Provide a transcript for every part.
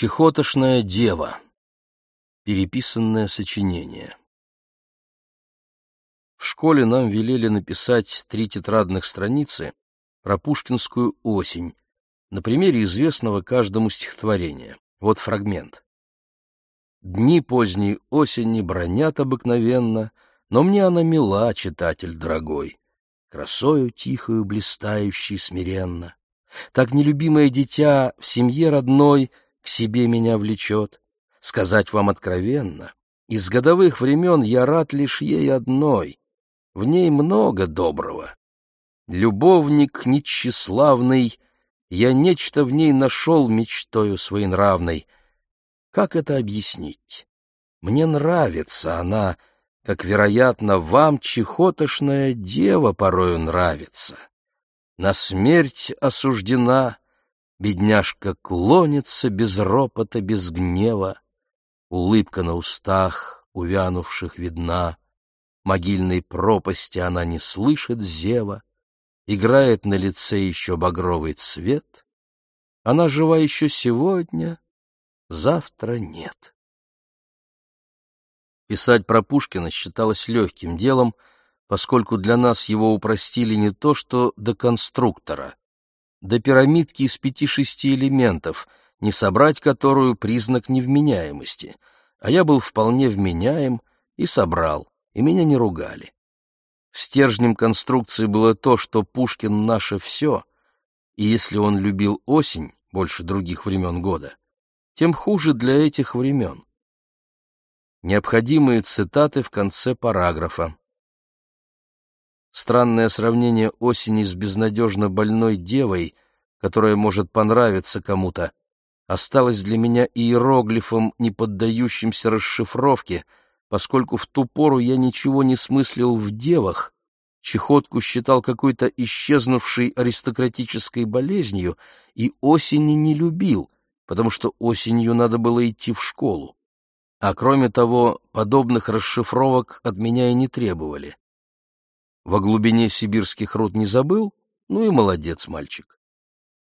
Чехотошная дева. Переписанное сочинение. В школе нам велели написать три тетрадных страницы про пушкинскую осень на примере известного каждому стихотворения. Вот фрагмент. Дни поздней осени бронят обыкновенно, но мне она мила, читатель дорогой, красою тихою блистающей смиренно. Так нелюбимое дитя в семье родной — к себе меня влечет. Сказать вам откровенно, из годовых времен я рад лишь ей одной. В ней много доброго. Любовник нечиславный, я нечто в ней нашел мечтою своенравной. Как это объяснить? Мне нравится она, как, вероятно, вам чехотошная дева порою нравится. На смерть осуждена, Бедняжка клонится без ропота, без гнева, Улыбка на устах, увянувших видна, Могильной пропасти она не слышит зева, Играет на лице еще багровый цвет, Она жива еще сегодня, завтра нет. Писать про Пушкина считалось легким делом, поскольку для нас его упростили не то что до конструктора, до пирамидки из пяти-шести элементов, не собрать которую признак невменяемости, а я был вполне вменяем и собрал, и меня не ругали. Стержнем конструкции было то, что Пушкин — наше все, и если он любил осень больше других времен года, тем хуже для этих времен. Необходимые цитаты в конце параграфа. Странное сравнение осени с безнадежно больной девой, которая может понравиться кому-то, осталось для меня иероглифом, не поддающимся расшифровке, поскольку в ту пору я ничего не смыслил в девах, чехотку считал какой-то исчезнувшей аристократической болезнью и осени не любил, потому что осенью надо было идти в школу. А кроме того, подобных расшифровок от меня и не требовали. Во глубине сибирских руд не забыл? Ну и молодец, мальчик.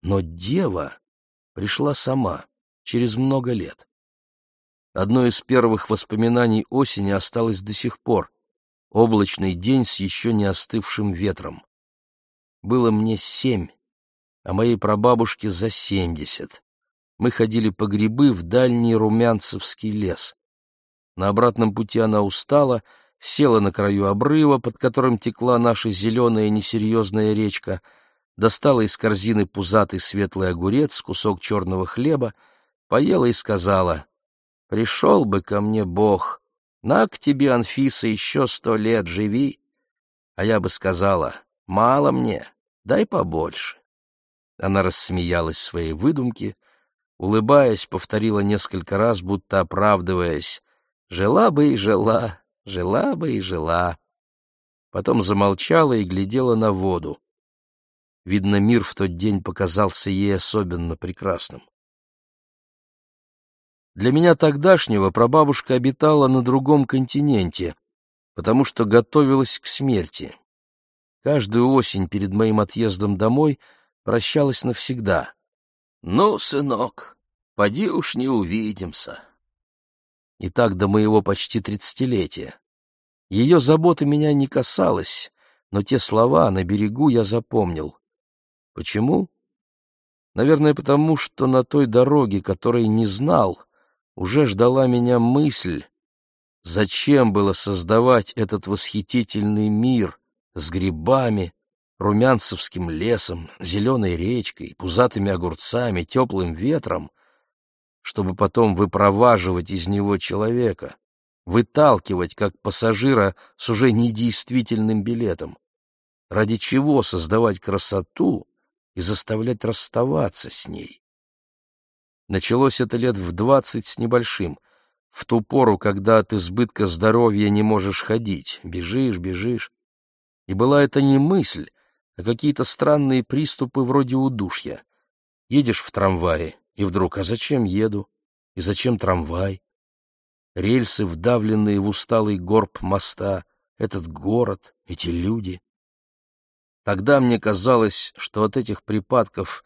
Но дева пришла сама, через много лет. Одно из первых воспоминаний осени осталось до сих пор. Облачный день с еще не остывшим ветром. Было мне семь, а моей прабабушке за семьдесят. Мы ходили по грибы в дальний Румянцевский лес. На обратном пути она устала — села на краю обрыва, под которым текла наша зеленая несерьезная речка, достала из корзины пузатый светлый огурец, кусок черного хлеба, поела и сказала, «Пришел бы ко мне Бог, на к тебе, Анфиса, еще сто лет живи». А я бы сказала, «Мало мне, дай побольше». Она рассмеялась своей выдумке, улыбаясь, повторила несколько раз, будто оправдываясь, «Жила бы и жила, Жила бы и жила. Потом замолчала и глядела на воду. Видно, мир в тот день показался ей особенно прекрасным. Для меня тогдашнего прабабушка обитала на другом континенте, потому что готовилась к смерти. Каждую осень перед моим отъездом домой прощалась навсегда. «Ну, сынок, поди уж не увидимся». И так до моего почти тридцатилетия. Ее забота меня не касалась, но те слова на берегу я запомнил. Почему? Наверное, потому что на той дороге, которой не знал, уже ждала меня мысль, зачем было создавать этот восхитительный мир с грибами, румянцевским лесом, зеленой речкой, пузатыми огурцами, теплым ветром, чтобы потом выпроваживать из него человека, выталкивать как пассажира с уже недействительным билетом. Ради чего создавать красоту и заставлять расставаться с ней? Началось это лет в двадцать с небольшим, в ту пору, когда от избытка здоровья не можешь ходить, бежишь, бежишь. И была это не мысль, а какие-то странные приступы вроде удушья. Едешь в трамвае, и вдруг, а зачем еду? И зачем трамвай? Рельсы, вдавленные в усталый горб моста, этот город, эти люди. Тогда мне казалось, что от этих припадков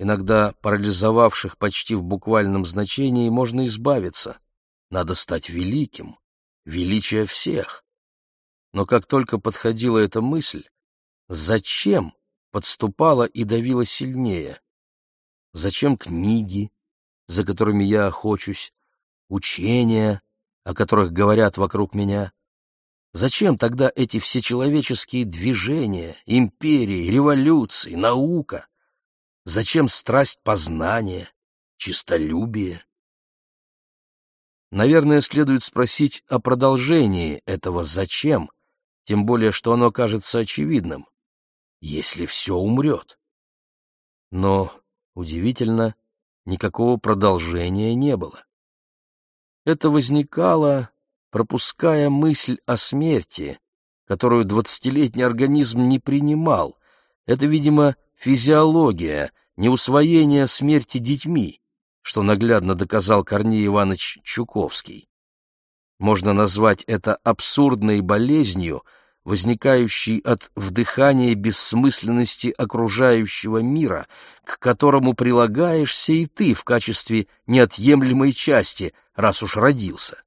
иногда парализовавших почти в буквальном значении, можно избавиться. Надо стать великим, величие всех. Но как только подходила эта мысль, зачем подступала и давила сильнее? Зачем книги, за которыми я охочусь, учения, о которых говорят вокруг меня? Зачем тогда эти всечеловеческие движения, империи, революции, наука? Зачем страсть познания, чистолюбие? Наверное, следует спросить о продолжении этого «зачем», тем более, что оно кажется очевидным. Если все умрет. Но, удивительно, никакого продолжения не было. Это возникало, пропуская мысль о смерти, которую двадцатилетний организм не принимал. Это, видимо, физиология, неусвоение смерти детьми, что наглядно доказал Корней Иванович Чуковский. Можно назвать это абсурдной болезнью, возникающей от вдыхания бессмысленности окружающего мира, к которому прилагаешься и ты в качестве неотъемлемой части, раз уж родился.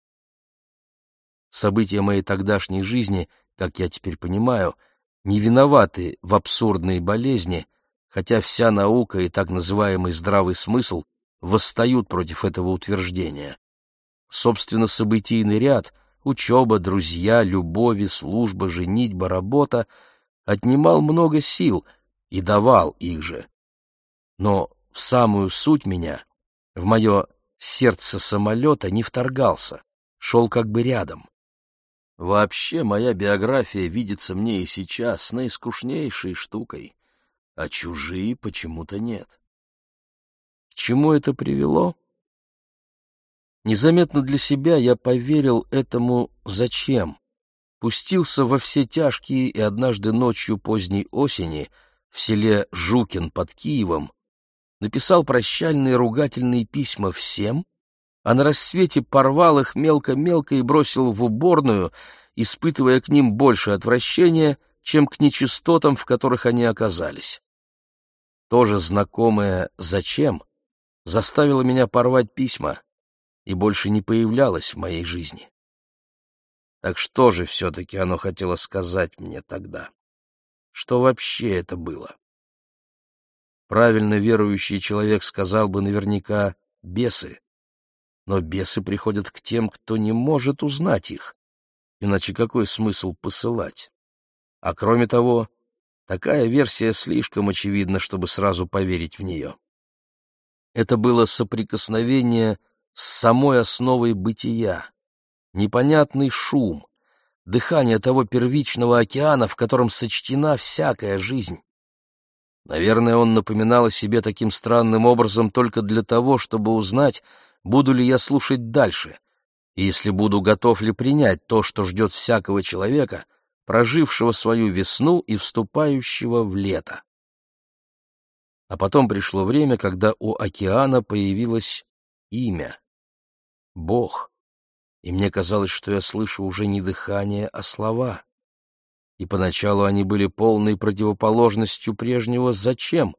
События моей тогдашней жизни, как я теперь понимаю, не виноваты в абсурдной болезни, хотя вся наука и так называемый здравый смысл восстают против этого утверждения. Собственно, событийный ряд — учеба, друзья, любови, служба, женитьба, работа — отнимал много сил и давал их же. Но в самую суть меня, в мое сердце самолета не вторгался, шел как бы рядом. Вообще, моя биография видится мне и сейчас наискучнейшей штукой, а чужие почему-то нет. К чему это привело? Незаметно для себя я поверил этому «зачем?». Пустился во все тяжкие и однажды ночью поздней осени в селе Жукин под Киевом написал прощальные ругательные письма всем, а на рассвете порвал их мелко-мелко и бросил в уборную, испытывая к ним больше отвращения, чем к нечистотам, в которых они оказались. Тоже знакомое «зачем?» заставило меня порвать письма и больше не появлялось в моей жизни. Так что же все-таки оно хотело сказать мне тогда? Что вообще это было? Правильно верующий человек сказал бы наверняка «бесы», но бесы приходят к тем, кто не может узнать их, иначе какой смысл посылать? А кроме того, такая версия слишком очевидна, чтобы сразу поверить в нее. Это было соприкосновение с самой основой бытия, непонятный шум, дыхание того первичного океана, в котором сочтена всякая жизнь. Наверное, он напоминал о себе таким странным образом только для того, чтобы узнать, буду ли я слушать дальше, и если буду готов ли принять то, что ждет всякого человека, прожившего свою весну и вступающего в лето. А потом пришло время, когда у океана появилось имя — Бог, и мне казалось, что я слышу уже не дыхание, а слова. И поначалу они были полной противоположностью прежнего «зачем»,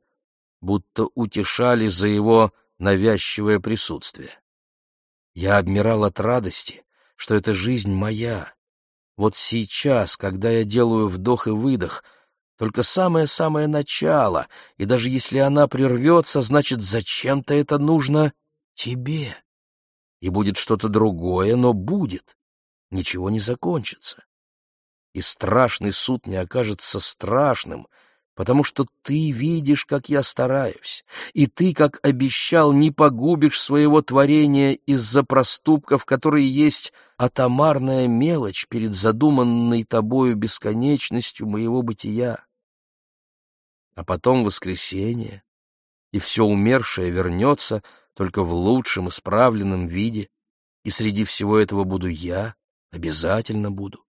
будто утешали за его навязчивое присутствие. Я обмирал от радости, что эта жизнь моя. Вот сейчас, когда я делаю вдох и выдох — только самое-самое начало, и даже если она прервется, значит, зачем-то это нужно тебе. И будет что-то другое, но будет. Ничего не закончится. И страшный суд не окажется страшным, потому что ты видишь, как я стараюсь, и ты, как обещал, не погубишь своего творения из-за проступков, которые есть атомарная мелочь перед задуманной тобою бесконечностью моего бытия. А потом воскресенье, и все умершее вернется только в лучшем исправленном виде, и среди всего этого буду я, обязательно буду.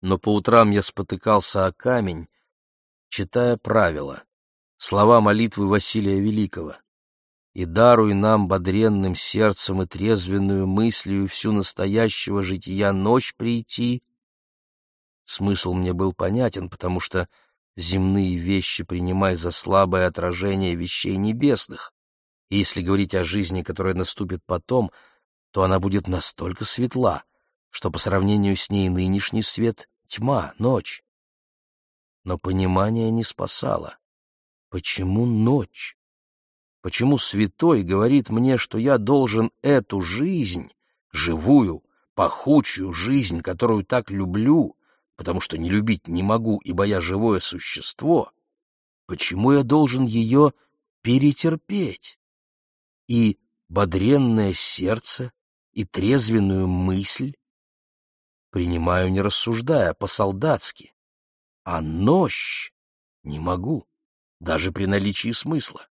Но по утрам я спотыкался о камень, читая правила, слова молитвы Василия Великого. «И даруй нам бодренным сердцем и трезвенную мыслью всю настоящего жития ночь прийти». Смысл мне был понятен, потому что земные вещи принимай за слабое отражение вещей небесных. И если говорить о жизни, которая наступит потом, то она будет настолько светла, что по сравнению с ней нынешний свет — тьма, ночь. Но понимание не спасало. Почему ночь? Почему святой говорит мне, что я должен эту жизнь, живую, пахучую жизнь, которую так люблю, потому что не любить не могу, ибо я живое существо, почему я должен ее перетерпеть? И бодренное сердце, и трезвенную мысль принимаю, не рассуждая, по-солдатски, а нощь не могу, даже при наличии смысла.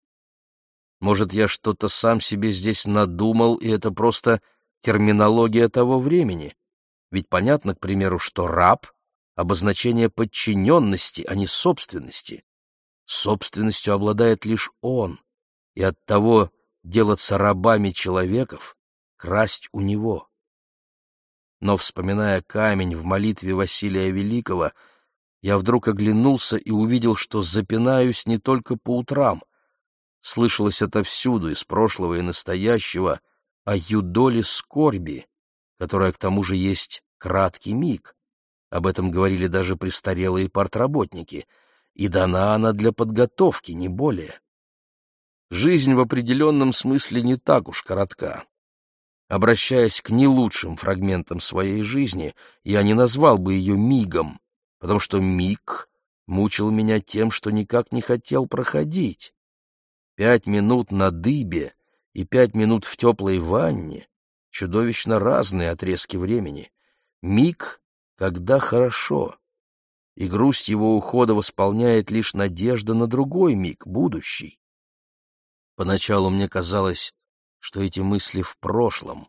Может, я что-то сам себе здесь надумал, и это просто терминология того времени. Ведь понятно, к примеру, что раб — обозначение подчиненности, а не собственности. Собственностью обладает лишь он, и оттого делаться рабами человеков, красть у него. Но, вспоминая камень в молитве Василия Великого, я вдруг оглянулся и увидел, что запинаюсь не только по утрам. Слышалось отовсюду, из прошлого и настоящего, о юдоле скорби, которая к тому же есть краткий миг. Об этом говорили даже престарелые портработники, и дана она для подготовки, не более. Жизнь в определенном смысле не так уж коротка. Обращаясь к не лучшим фрагментам своей жизни, я не назвал бы ее мигом, потому что миг мучил меня тем, что никак не хотел проходить. Пять минут на дыбе и пять минут в теплой ванне — чудовищно разные отрезки времени. Миг, когда хорошо, и грусть его ухода восполняет лишь надежда на другой миг, будущий. Поначалу мне казалось, что эти мысли в прошлом.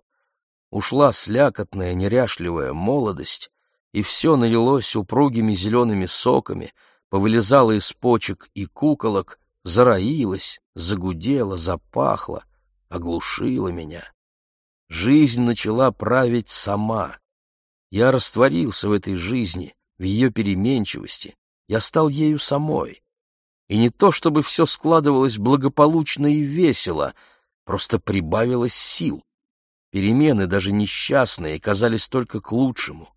Ушла слякотная, неряшливая молодость, и все налилось упругими зелеными соками, повылезало из почек и куколок, зароилось, загудело, запахло, оглушила меня. Жизнь начала править сама. Я растворился в этой жизни, в ее переменчивости. Я стал ею самой. И не то, чтобы все складывалось благополучно и весело, просто прибавилось сил. Перемены, даже несчастные, казались только к лучшему.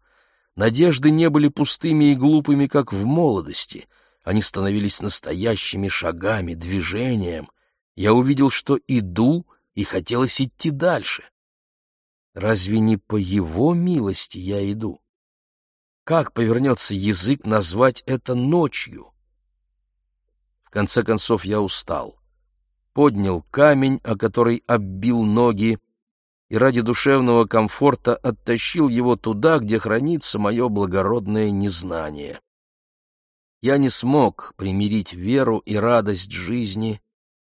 Надежды не были пустыми и глупыми, как в молодости. Они становились настоящими шагами, движением. Я увидел, что иду и хотелось идти дальше. Разве не по его милости я иду? Как повернется язык назвать это ночью? Конце концов я устал. Поднял камень, о который оббил ноги, и ради душевного комфорта оттащил его туда, где хранится мое благородное незнание. Я не смог примирить веру и радость жизни,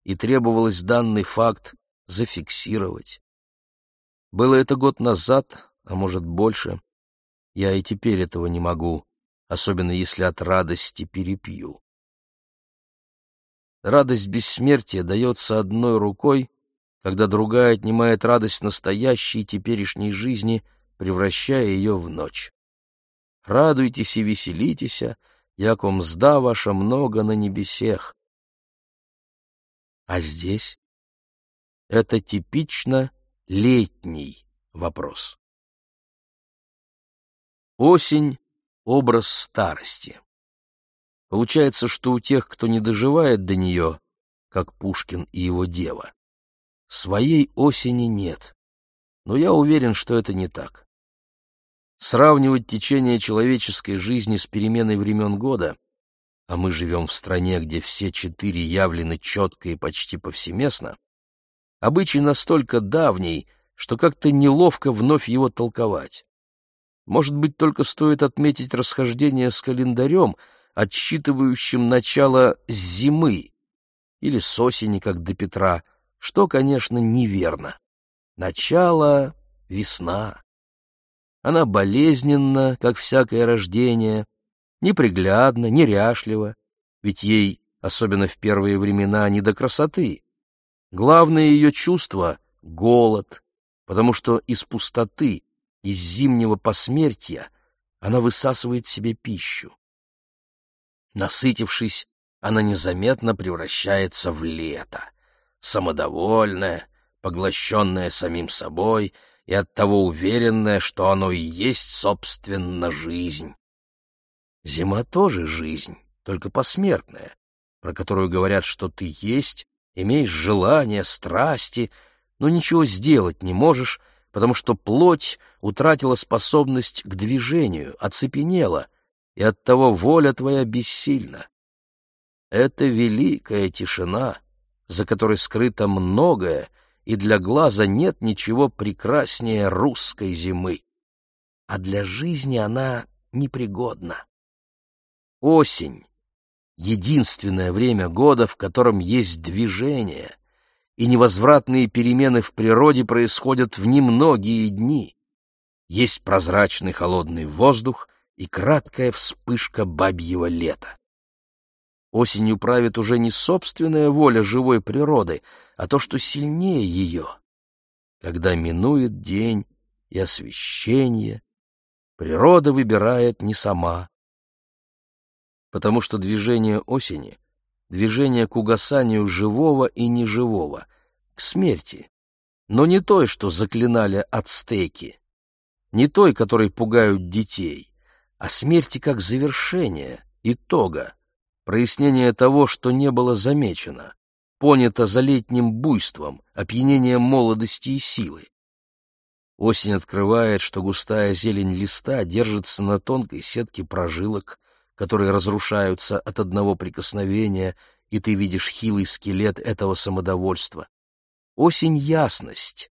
и требовалось данный факт зафиксировать. Было это год назад, а может больше. Я и теперь этого не могу, особенно если от радости перепью. Радость бессмертия дается одной рукой, когда другая отнимает радость настоящей теперешней жизни, превращая ее в ночь. Радуйтесь и веселитесь, яко мзда ваша много на небесех. А здесь это типично летний вопрос. Осень — образ старости. Получается, что у тех, кто не доживает до нее, как Пушкин и его дева, своей осени нет. Но я уверен, что это не так. Сравнивать течение человеческой жизни с переменой времен года, а мы живем в стране, где все четыре явлены четко и почти повсеместно, Обычай настолько давний, что как-то неловко вновь его толковать. Может быть, только стоит отметить расхождение с календарем, отсчитывающим начало зимы, или с осени, как до Петра, что, конечно, неверно. Начало — весна. Она болезненна, как всякое рождение, неприглядна, неряшлива, ведь ей, особенно в первые времена, не до красоты. Главное ее чувство — голод, потому что из пустоты, из зимнего посмертия она высасывает себе пищу. Насытившись, она незаметно превращается в лето, самодовольное, поглощенное самим собой и оттого уверенное, что оно и есть, собственно, жизнь. Зима тоже жизнь, только посмертная, про которую говорят, что ты есть, имеешь желания, страсти, но ничего сделать не можешь, потому что плоть утратила способность к движению, оцепенела, и оттого воля твоя бессильна. Это великая тишина, за которой скрыто многое, и для глаза нет ничего прекраснее русской зимы. А для жизни она непригодна. Осень — единственное время года, в котором есть движение — и невозвратные перемены в природе происходят в немногие дни. Есть прозрачный холодный воздух и краткая вспышка бабьего лета. Осенью правит уже не собственная воля живой природы, а то, что сильнее ее. Когда минует день и освещение, природа выбирает не сама. Потому что движение осени — движение к угасанию живого и неживого, к смерти, но не той, что заклинали ацтеки, не той, которой пугают детей, а смерти как завершение, итога, прояснение того, что не было замечено, понято за летним буйством, опьянением молодости и силы. Осень открывает, что густая зелень листа держится на тонкой сетке прожилок, которые разрушаются от одного прикосновения, и ты видишь хилый скелет этого самодовольства. Осень — ясность.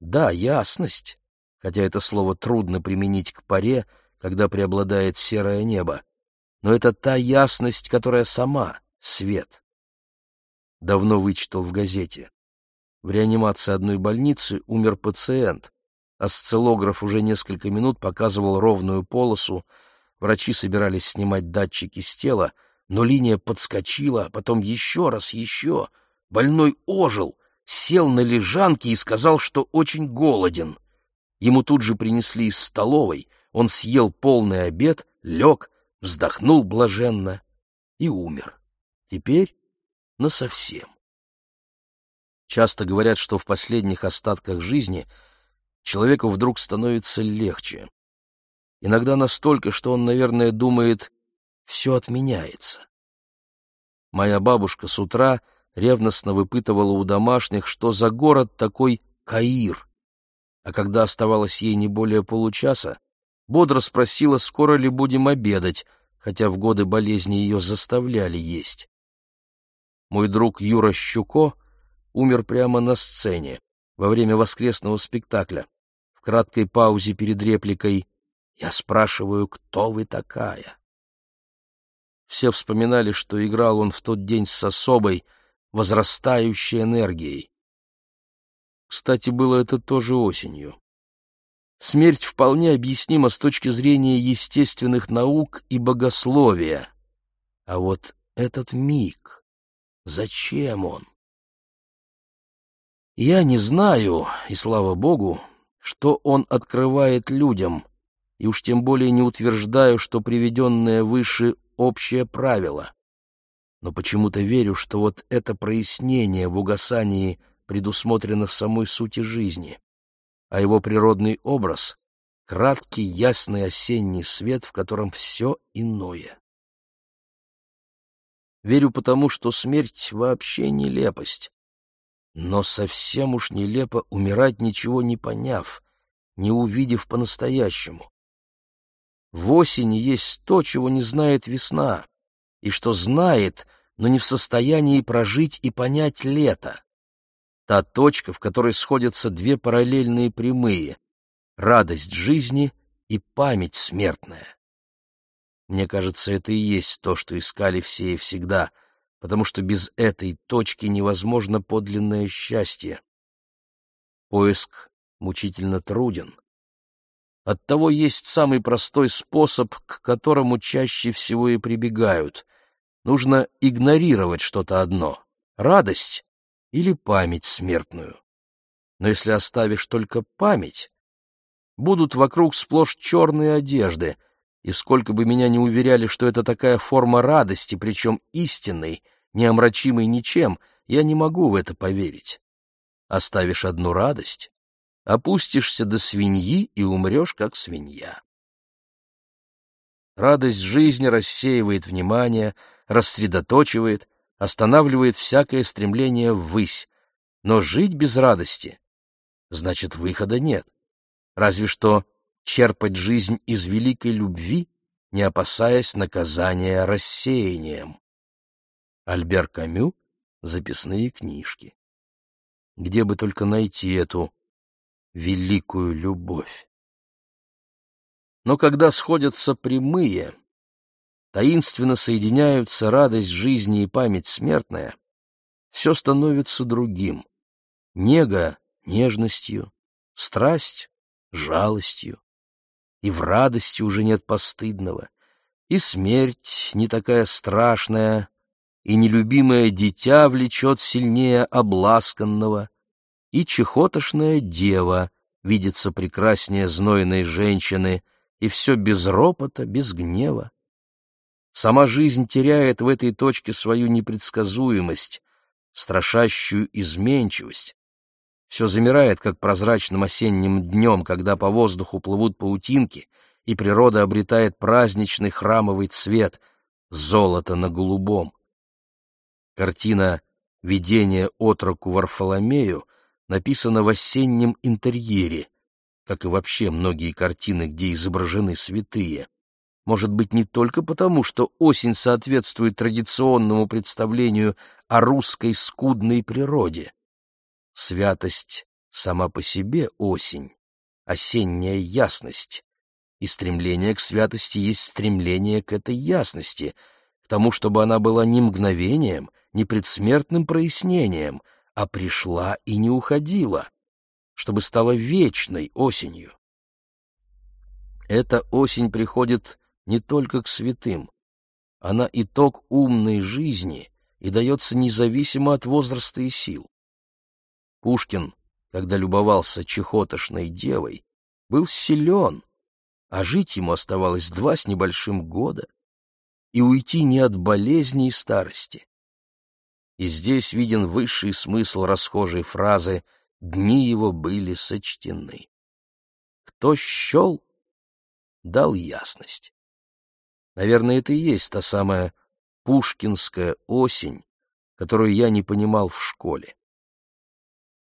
Да, ясность, хотя это слово трудно применить к паре, когда преобладает серое небо. Но это та ясность, которая сама — свет. Давно вычитал в газете. В реанимации одной больницы умер пациент. Осциллограф уже несколько минут показывал ровную полосу, Врачи собирались снимать датчики с тела, но линия подскочила, а потом еще раз, еще. Больной ожил, сел на лежанке и сказал, что очень голоден. Ему тут же принесли из столовой, он съел полный обед, лег, вздохнул блаженно и умер. Теперь насовсем. Часто говорят, что в последних остатках жизни человеку вдруг становится легче иногда настолько, что он, наверное, думает, все отменяется. Моя бабушка с утра ревностно выпытывала у домашних, что за город такой Каир, а когда оставалось ей не более получаса, бодро спросила, скоро ли будем обедать, хотя в годы болезни ее заставляли есть. Мой друг Юра Щуко умер прямо на сцене, во время воскресного спектакля. В краткой паузе перед репликой я спрашиваю, кто вы такая? Все вспоминали, что играл он в тот день с особой, возрастающей энергией. Кстати, было это тоже осенью. Смерть вполне объяснима с точки зрения естественных наук и богословия. А вот этот миг, зачем он? Я не знаю, и слава богу, что он открывает людям — и уж тем более не утверждаю, что приведенное выше общее правило. Но почему-то верю, что вот это прояснение в угасании предусмотрено в самой сути жизни, а его природный образ — краткий ясный осенний свет, в котором все иное. Верю потому, что смерть вообще нелепость. Но совсем уж нелепо умирать, ничего не поняв, не увидев по-настоящему. В осени есть то, чего не знает весна, и что знает, но не в состоянии прожить и понять лето. Та точка, в которой сходятся две параллельные прямые — радость жизни и память смертная. Мне кажется, это и есть то, что искали все и всегда, потому что без этой точки невозможно подлинное счастье. Поиск мучительно труден, Оттого есть самый простой способ, к которому чаще всего и прибегают. Нужно игнорировать что-то одно — радость или память смертную. Но если оставишь только память, будут вокруг сплошь черные одежды, и сколько бы меня ни уверяли, что это такая форма радости, причем истинной, не омрачимой ничем, я не могу в это поверить. Оставишь одну радость, опустишься до свиньи и умрешь, как свинья. Радость жизни рассеивает внимание, рассредоточивает, останавливает всякое стремление ввысь. Но жить без радости — значит, выхода нет. Разве что черпать жизнь из великой любви, не опасаясь наказания рассеянием. Альбер Камю «Записные книжки». Где бы только найти эту великую любовь. Но когда сходятся прямые, таинственно соединяются радость жизни и память смертная, все становится другим. Нега — нежностью, страсть — жалостью, и в радости уже нет постыдного, и смерть не такая страшная, и нелюбимое дитя влечет сильнее обласканного, и чехотошная дева видится прекраснее знойной женщины, и все без ропота, без гнева. Сама жизнь теряет в этой точке свою непредсказуемость, страшащую изменчивость, все замирает, как прозрачным осенним днем, когда по воздуху плывут паутинки, и природа обретает праздничный храмовый цвет — золото на голубом. Картина «Видение отроку Варфоломею» написана в осеннем интерьере, как и вообще многие картины, где изображены святые. Может быть, не только потому, что осень соответствует традиционному представлению о русской скудной природе. Святость сама по себе осень, осенняя ясность, и стремление к святости есть стремление к этой ясности, к тому, чтобы она была не мгновением, не предсмертным прояснением, а пришла и не уходила, чтобы стала вечной осенью. Эта осень приходит не только к святым, она итог умной жизни и дается независимо от возраста и сил. Пушкин, когда любовался чехотошной девой, был силен, а жить ему оставалось два с небольшим года, и уйти не от болезни и старости. И здесь виден высший смысл расхожей фразы «дни его были сочтены». Кто щел, дал ясность. Наверное, это и есть та самая пушкинская осень, которую я не понимал в школе.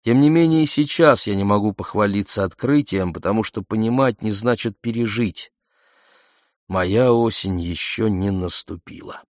Тем не менее, сейчас я не могу похвалиться открытием, потому что понимать не значит пережить. Моя осень еще не наступила.